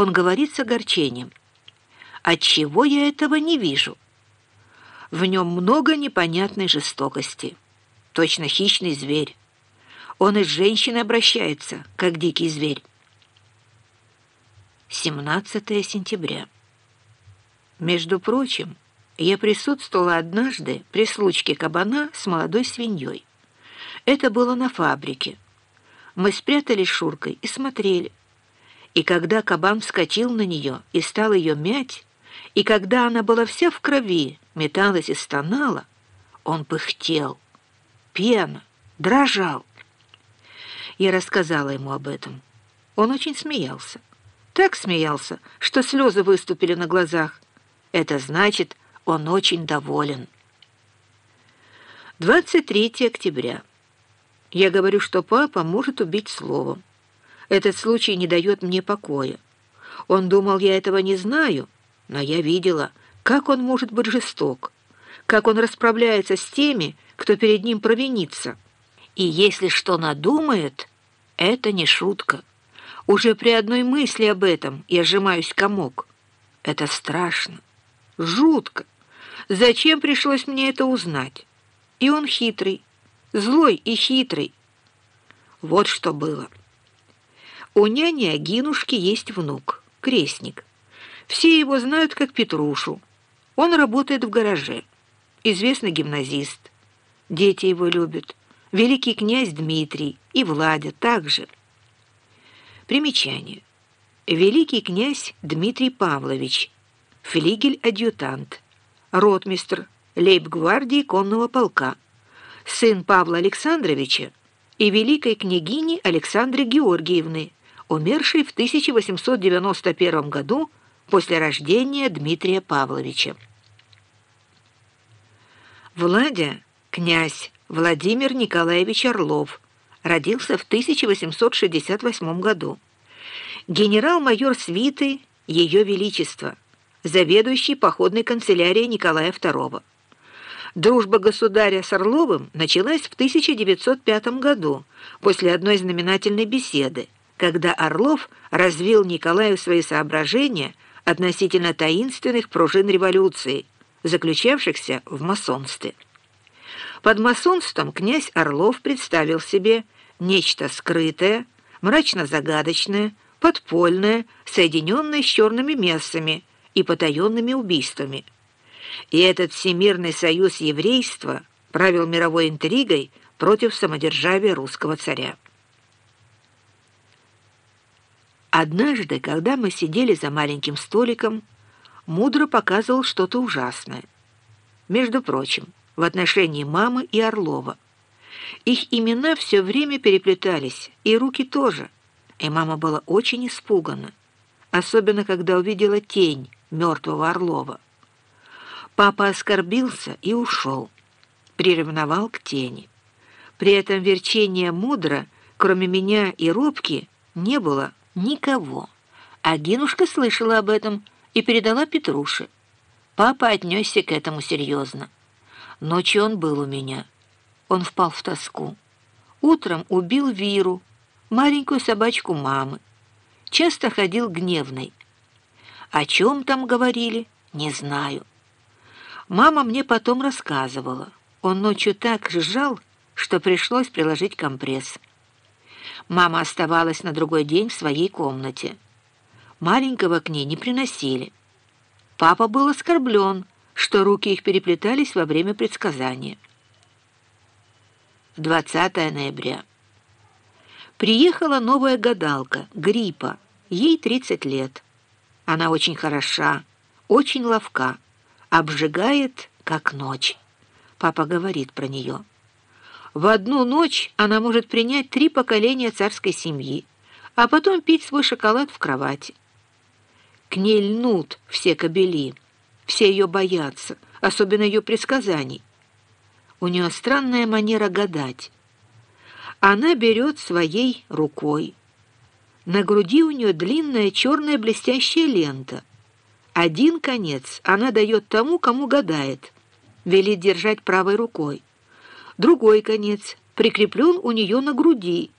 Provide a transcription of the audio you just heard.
Он говорит с огорчением. Отчего я этого не вижу? В нем много непонятной жестокости. Точно хищный зверь. Он и с женщиной обращается, как дикий зверь. 17 сентября. Между прочим, я присутствовала однажды при случке кабана с молодой свиньей. Это было на фабрике. Мы спрятались Шуркой и смотрели. И когда кабан вскочил на нее и стал ее мять, и когда она была вся в крови, металась и стонала, он пыхтел, пена, дрожал. Я рассказала ему об этом. Он очень смеялся. Так смеялся, что слезы выступили на глазах. Это значит, он очень доволен. 23 октября. Я говорю, что папа может убить словом. Этот случай не дает мне покоя. Он думал, я этого не знаю, но я видела, как он может быть жесток, как он расправляется с теми, кто перед ним провинится. И если что надумает, это не шутка. Уже при одной мысли об этом я сжимаюсь комок. Это страшно, жутко. Зачем пришлось мне это узнать? И он хитрый, злой и хитрый. Вот что было. У няни Агинушки есть внук, крестник. Все его знают как Петрушу. Он работает в гараже. Известный гимназист. Дети его любят. Великий князь Дмитрий и Владя также. Примечание. Великий князь Дмитрий Павлович, флигель-адъютант, ротмистр лейб-гвардии конного полка, сын Павла Александровича и великой княгини Александры Георгиевны, умершей в 1891 году после рождения Дмитрия Павловича. Владя, князь Владимир Николаевич Орлов, родился в 1868 году. Генерал-майор свиты Ее Величества, заведующий походной канцелярией Николая II. Дружба государя с Орловым началась в 1905 году после одной знаменательной беседы, когда Орлов развил Николаю свои соображения относительно таинственных пружин революции, заключавшихся в масонстве. Под масонством князь Орлов представил себе нечто скрытое, мрачно-загадочное, подпольное, соединенное с черными мессами и потаенными убийствами. И этот Всемирный союз еврейства правил мировой интригой против самодержавия русского царя. Однажды, когда мы сидели за маленьким столиком, Мудро показывал что-то ужасное. Между прочим, в отношении мамы и Орлова. Их имена все время переплетались, и руки тоже, и мама была очень испугана, особенно когда увидела тень мертвого Орлова. Папа оскорбился и ушел, приревновал к тени. При этом верчения мудро, кроме меня и Робки, не было никого. А Генушка слышала об этом и передала Петруше. Папа отнесся к этому серьезно. Ночью он был у меня. Он впал в тоску. Утром убил Виру, маленькую собачку мамы. Часто ходил гневный. О чем там говорили, не знаю. Мама мне потом рассказывала. Он ночью так сжал, что пришлось приложить компресс. Мама оставалась на другой день в своей комнате. Маленького к ней не приносили. Папа был оскорблен, что руки их переплетались во время предсказания. 20 ноября. Приехала новая гадалка, Гриппа. Ей 30 лет. Она очень хороша, очень ловка, обжигает, как ночь. Папа говорит про нее. В одну ночь она может принять три поколения царской семьи, а потом пить свой шоколад в кровати. К ней льнут все кобели, все ее боятся, особенно ее предсказаний. У нее странная манера гадать. Она берет своей рукой. На груди у нее длинная черная блестящая лента. Один конец она дает тому, кому гадает, велит держать правой рукой. Другой конец прикреплен у нее на груди,